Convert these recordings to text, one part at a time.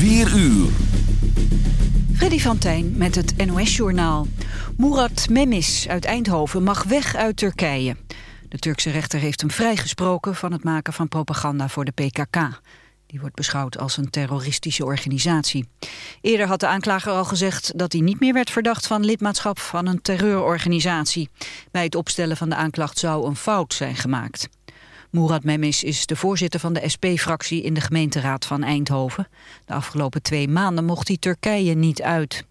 4 uur. Freddy van met het NOS-journaal. Murat Memis uit Eindhoven mag weg uit Turkije. De Turkse rechter heeft hem vrijgesproken van het maken van propaganda voor de PKK. Die wordt beschouwd als een terroristische organisatie. Eerder had de aanklager al gezegd dat hij niet meer werd verdacht van lidmaatschap van een terreurorganisatie. Bij het opstellen van de aanklacht zou een fout zijn gemaakt. Murat Memis is de voorzitter van de SP-fractie in de gemeenteraad van Eindhoven. De afgelopen twee maanden mocht hij Turkije niet uit.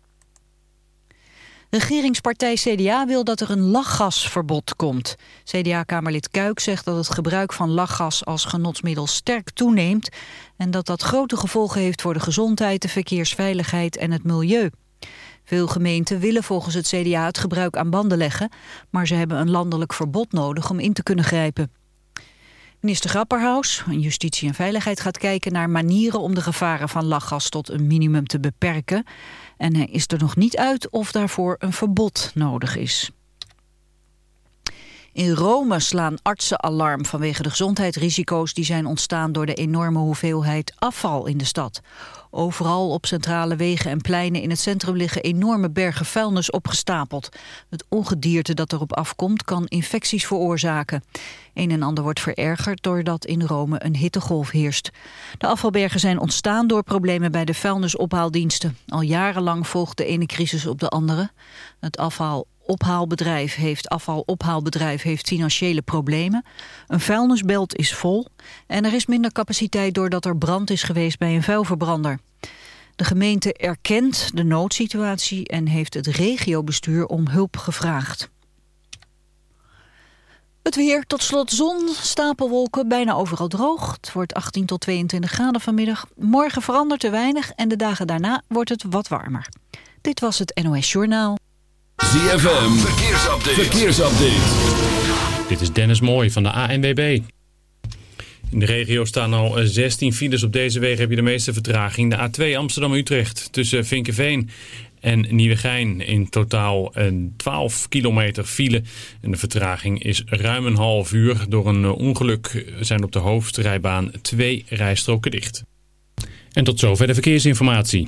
Regeringspartij CDA wil dat er een lachgasverbod komt. CDA-kamerlid Kuik zegt dat het gebruik van lachgas als genotsmiddel sterk toeneemt... en dat dat grote gevolgen heeft voor de gezondheid, de verkeersveiligheid en het milieu. Veel gemeenten willen volgens het CDA het gebruik aan banden leggen... maar ze hebben een landelijk verbod nodig om in te kunnen grijpen. Minister Grapperhaus van Justitie en Veiligheid gaat kijken naar manieren om de gevaren van lachgas tot een minimum te beperken. En hij is er nog niet uit of daarvoor een verbod nodig is. In Rome slaan artsen alarm vanwege de gezondheidsrisico's die zijn ontstaan door de enorme hoeveelheid afval in de stad. Overal op centrale wegen en pleinen in het centrum liggen enorme bergen vuilnis opgestapeld. Het ongedierte dat erop afkomt kan infecties veroorzaken. Een en ander wordt verergerd doordat in Rome een hittegolf heerst. De afvalbergen zijn ontstaan door problemen bij de vuilnisophaaldiensten. Al jarenlang volgt de ene crisis op de andere. Het afval ophaalbedrijf heeft, afvalophaalbedrijf heeft financiële problemen. Een vuilnisbelt is vol en er is minder capaciteit doordat er brand is geweest bij een vuilverbrander. De gemeente erkent de noodsituatie en heeft het regiobestuur om hulp gevraagd. Het weer, tot slot zon, stapelwolken, bijna overal droog. Het wordt 18 tot 22 graden vanmiddag. Morgen verandert er weinig en de dagen daarna wordt het wat warmer. Dit was het NOS Journaal. ZFM, verkeersupdate. verkeersupdate. Dit is Dennis Mooij van de ANWB. In de regio staan al 16 files. Op deze wegen heb je de meeste vertraging. De A2 Amsterdam-Utrecht tussen Vinkenveen en Nieuwegein. In totaal 12 kilometer file. En de vertraging is ruim een half uur. Door een ongeluk zijn op de hoofdrijbaan twee rijstroken dicht. En tot zover de verkeersinformatie.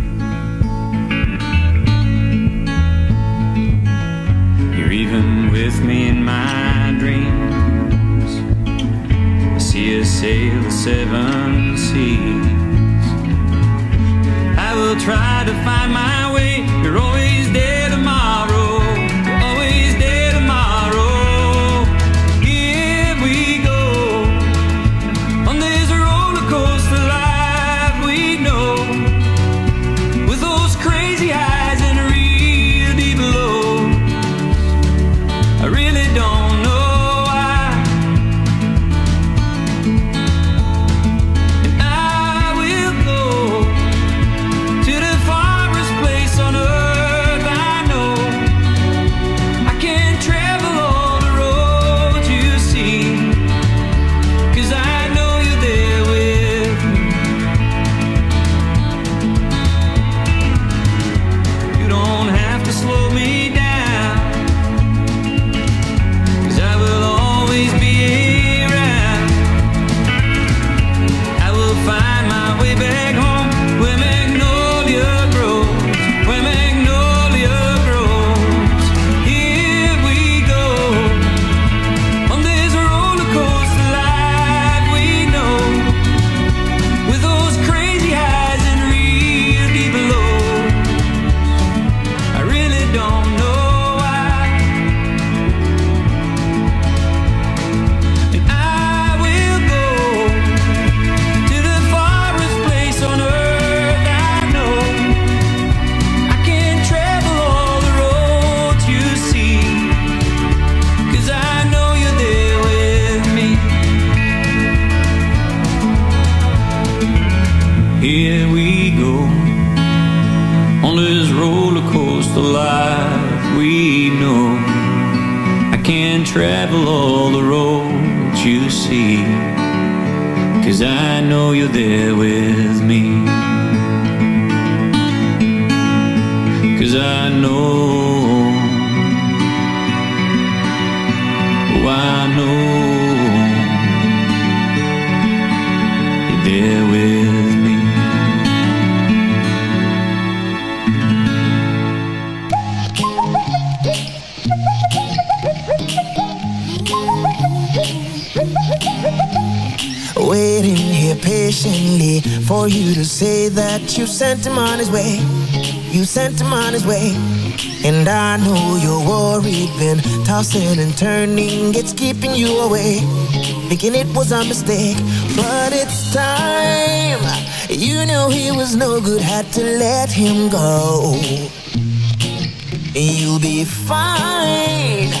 Seven seas. I will try to find my way. You're always tossing and turning, it's keeping you away. Thinking it was a mistake, but it's time. You know he was no good, had to let him go. You'll be fine.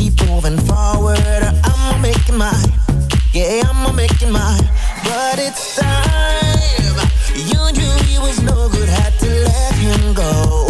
keep moving forward. I'ma make it mine. Yeah, I'ma make it mine. But it's time. You knew he was no good. Had to let him go.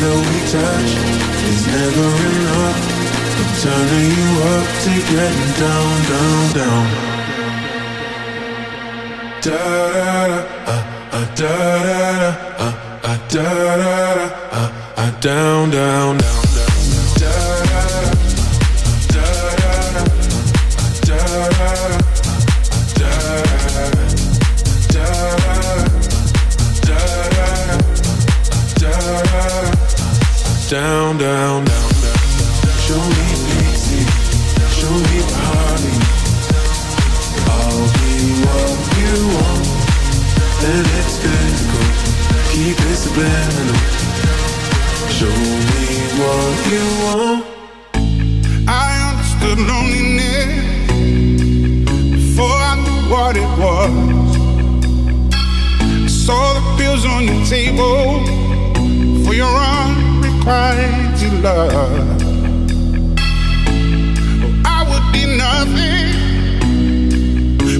That we touch is never enough. I'm turning you up to getting down, down, down. Da da da, uh, uh, da da da, uh, uh, da da da, uh, uh, down, down, down. down, down, down, down. Show me pity, show me party. I'll be what you want, Then it's physical. Keep it subliminal. Show me what you want. I understood loneliness before I knew what it was. I saw the pills on your table for your arms mighty love. Oh, I would be nothing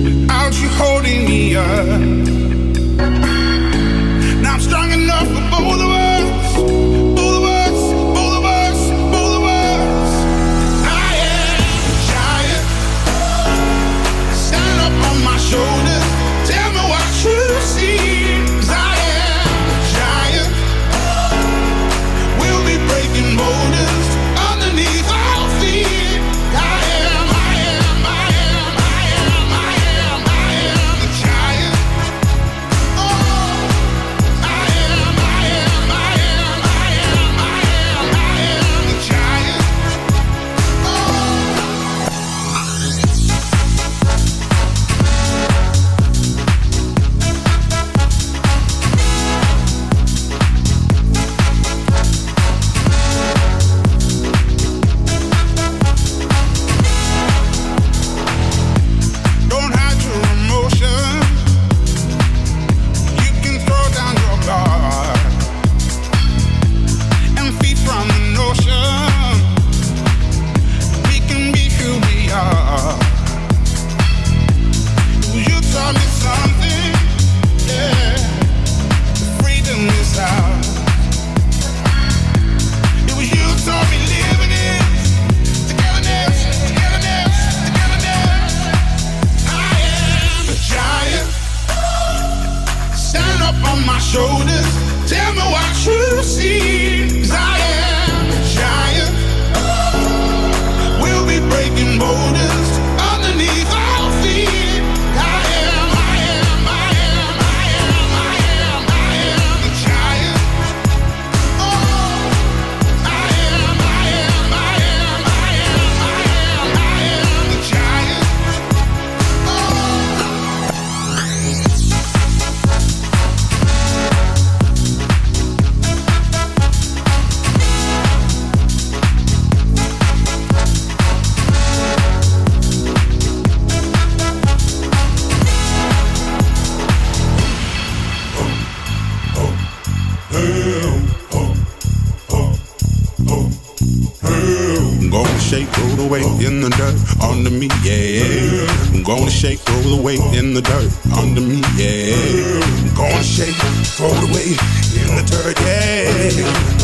without you holding me up. Now I'm strong enough for both of us.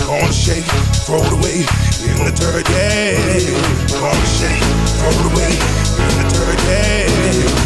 Gonna shake, throw it away in the dirt, yeah. Gonna shake, throw it away in the dirt, yeah.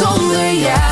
zonder jou.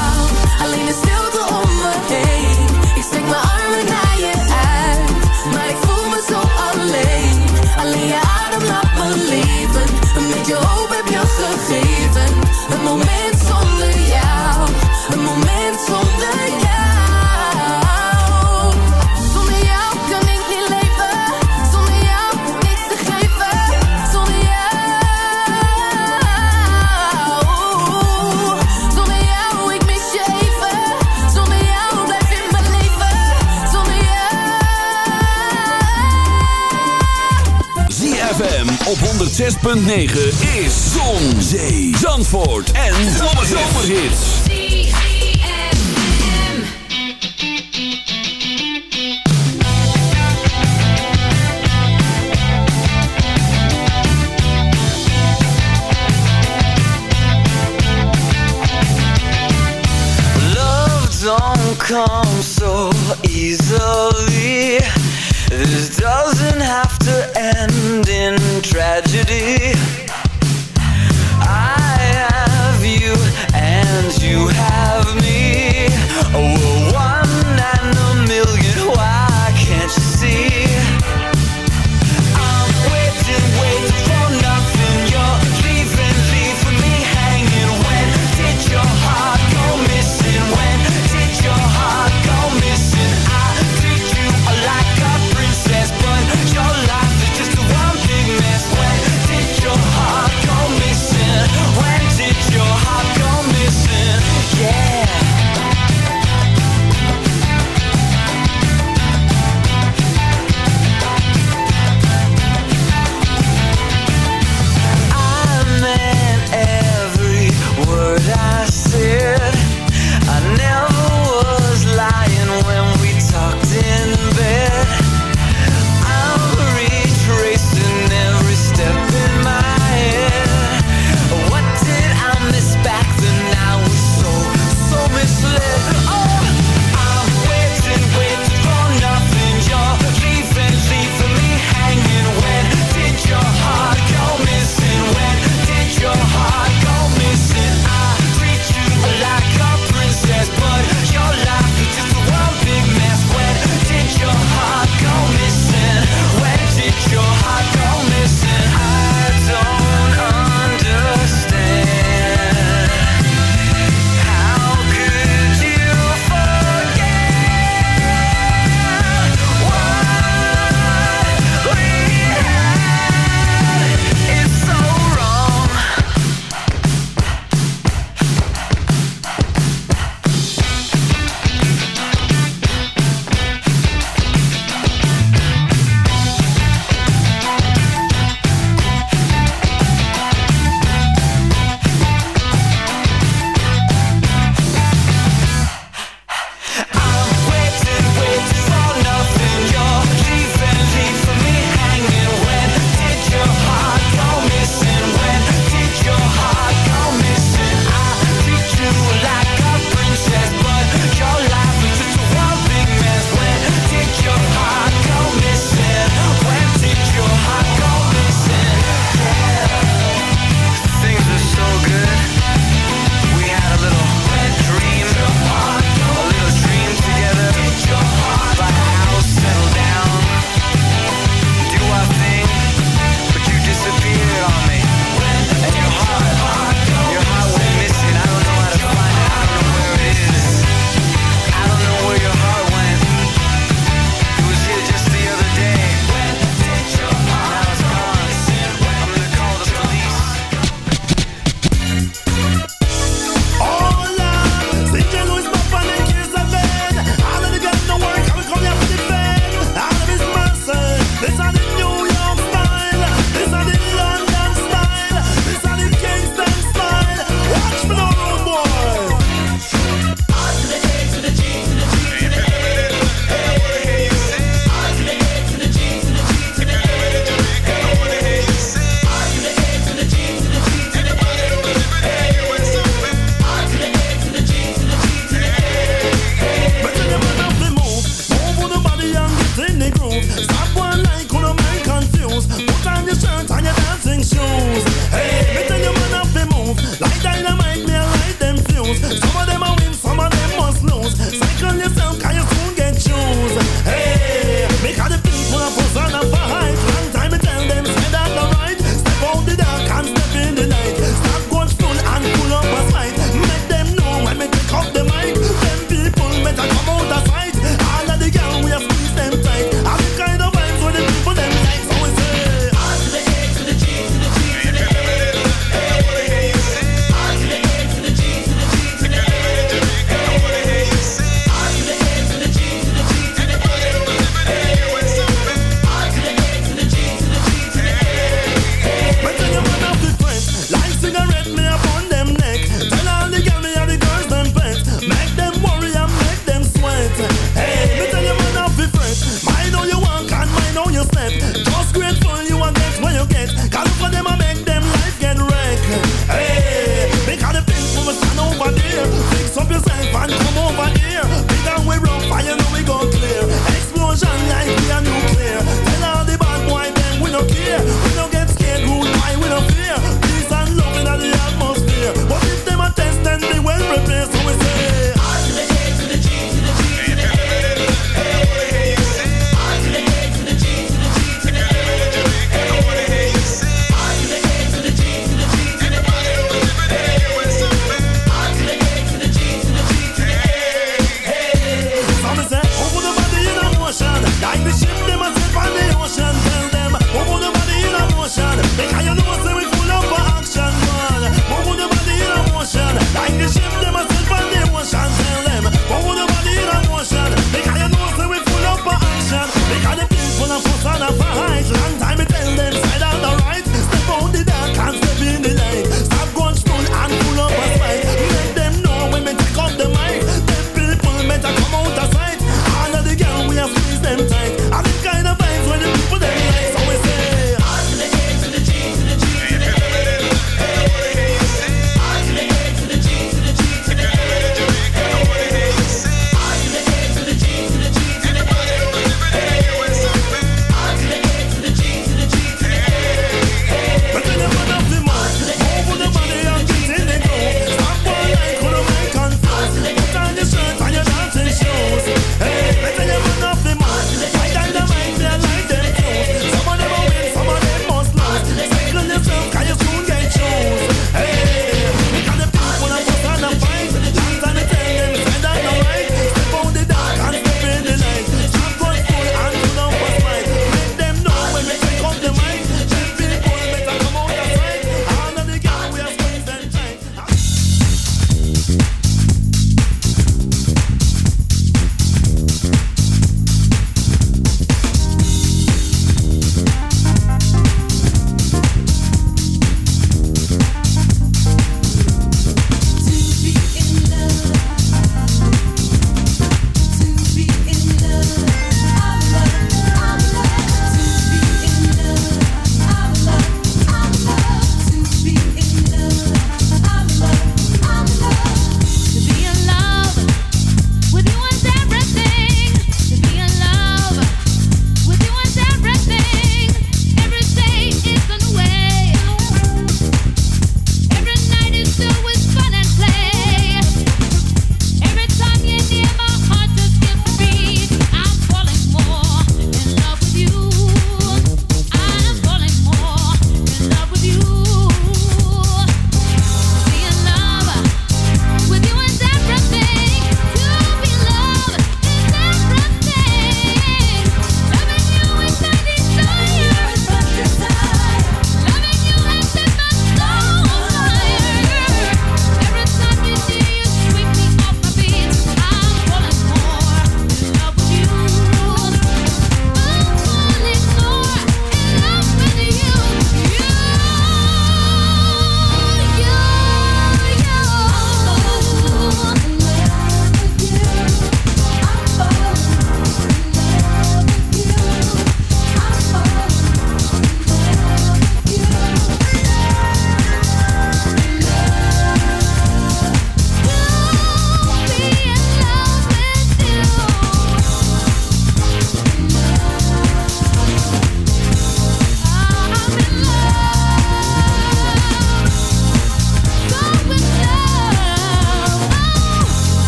106.9 is Zon, Zee, Zandvoort en Zomerhits. Love don't come so easily.